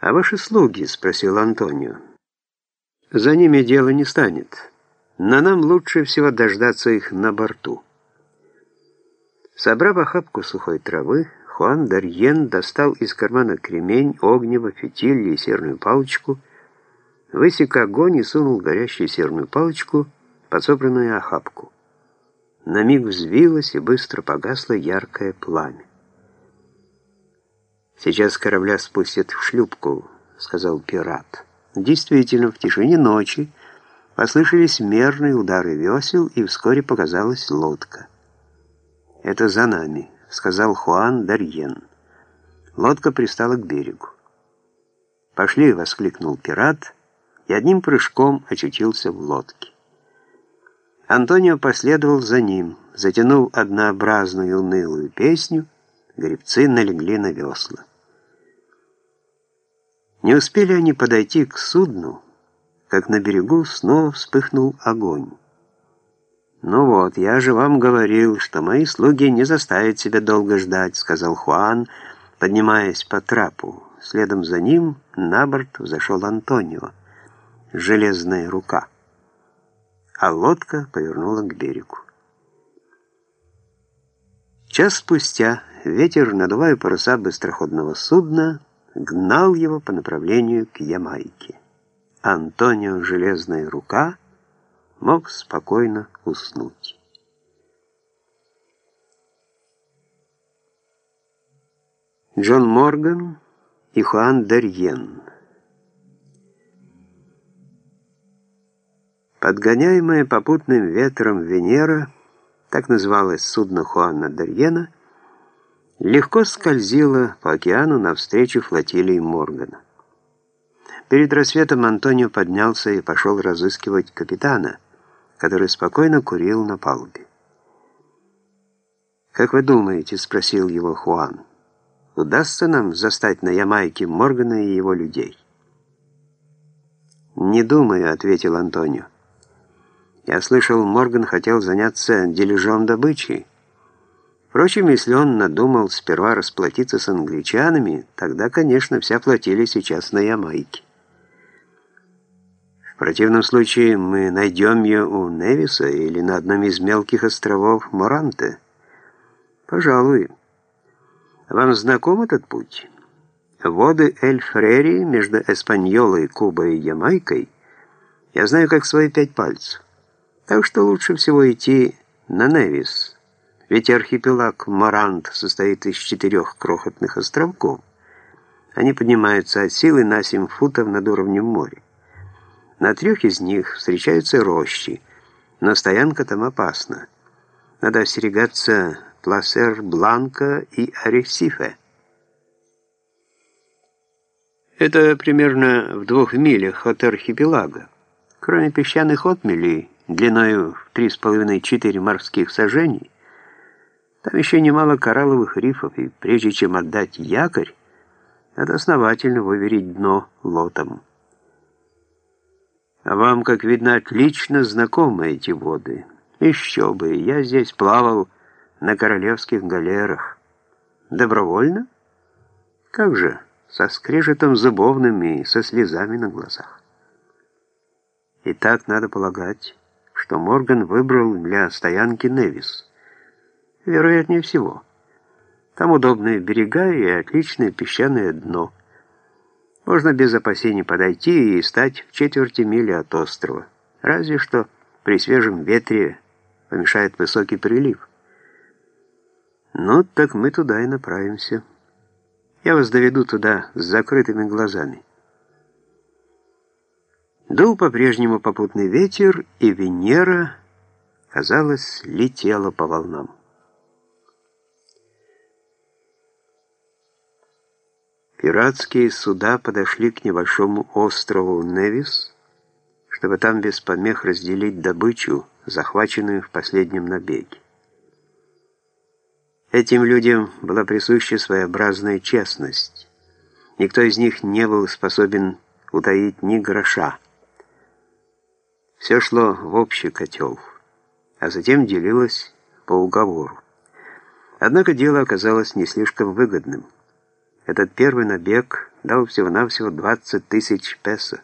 «А ваши слуги?» — спросил Антонио. «За ними дело не станет, но нам лучше всего дождаться их на борту». Собрав охапку сухой травы, Хуан Дарьен достал из кармана кремень, огнево, фитиль и серную палочку, высек огонь и сунул горящую серную палочку под собранную охапку. На миг взвилось и быстро погасло яркое пламя. «Сейчас корабля спустят в шлюпку», — сказал пират. Действительно, в тишине ночи послышались мерные удары весел, и вскоре показалась лодка. «Это за нами», — сказал Хуан Дарьен. Лодка пристала к берегу. «Пошли!» — воскликнул пират и одним прыжком очутился в лодке. Антонио последовал за ним. Затянув однообразную унылую песню, гребцы налегли на весла. Не успели они подойти к судну, как на берегу снова вспыхнул огонь. «Ну вот, я же вам говорил, что мои слуги не заставят себя долго ждать», — сказал Хуан, поднимаясь по трапу. Следом за ним на борт взошел Антонио. Железная рука а лодка повернула к берегу. Час спустя ветер, надувая паруса быстроходного судна, гнал его по направлению к Ямайке. Антонио «Железная рука» мог спокойно уснуть. Джон Морган и Хуан Дерьен Подгоняемая попутным ветром Венера, так называлось судно Хуана Дарьена, легко скользила по океану навстречу флотилии Моргана. Перед рассветом Антонио поднялся и пошел разыскивать капитана, который спокойно курил на палубе. «Как вы думаете?» — спросил его Хуан. «Удастся нам застать на Ямайке Моргана и его людей?» «Не думаю», — ответил Антонио. Я слышал, Морган хотел заняться дележом добычи. Впрочем, если он надумал сперва расплатиться с англичанами, тогда, конечно, вся платили сейчас на Ямайке. В противном случае мы найдем ее у Невиса или на одном из мелких островов Моранте. Пожалуй. Вам знаком этот путь? Воды Эль-Фрери между Эспаньолой, Кубой и Ямайкой я знаю как свои пять пальцев. Так что лучше всего идти на Невис, ведь архипелаг Марант состоит из четырех крохотных островков. Они поднимаются от силы на 7 футов над уровнем моря. На трех из них встречаются рощи, но стоянка там опасна. Надо остерегаться Пласер, Бланка и Аресифе. Это примерно в двух милях от архипелага. Кроме песчаных отмелей, длиною в 3,5-4 морских сажений, там еще немало коралловых рифов, и прежде чем отдать якорь, надо основательно выверить дно лотом. А вам, как видно, отлично знакомы эти воды. Еще бы, я здесь плавал на королевских галерах. Добровольно? Как же, со скрежетом зубовным и со слезами на глазах. И так, надо полагать, что Морган выбрал для стоянки Невис. Вероятнее всего. Там удобные берега и отличное песчаное дно. Можно без опасений подойти и стать в четверти мили от острова. Разве что при свежем ветре помешает высокий прилив. Ну, так мы туда и направимся. Я вас доведу туда с закрытыми глазами. Дул по-прежнему попутный ветер, и Венера, казалось, летела по волнам. Пиратские суда подошли к небольшому острову Невис, чтобы там без помех разделить добычу, захваченную в последнем набеге. Этим людям была присуща своеобразная честность. Никто из них не был способен утаить ни гроша. Все шло в общий котел, а затем делилось по уговору. Однако дело оказалось не слишком выгодным. Этот первый набег дал всего-навсего 20 тысяч песо.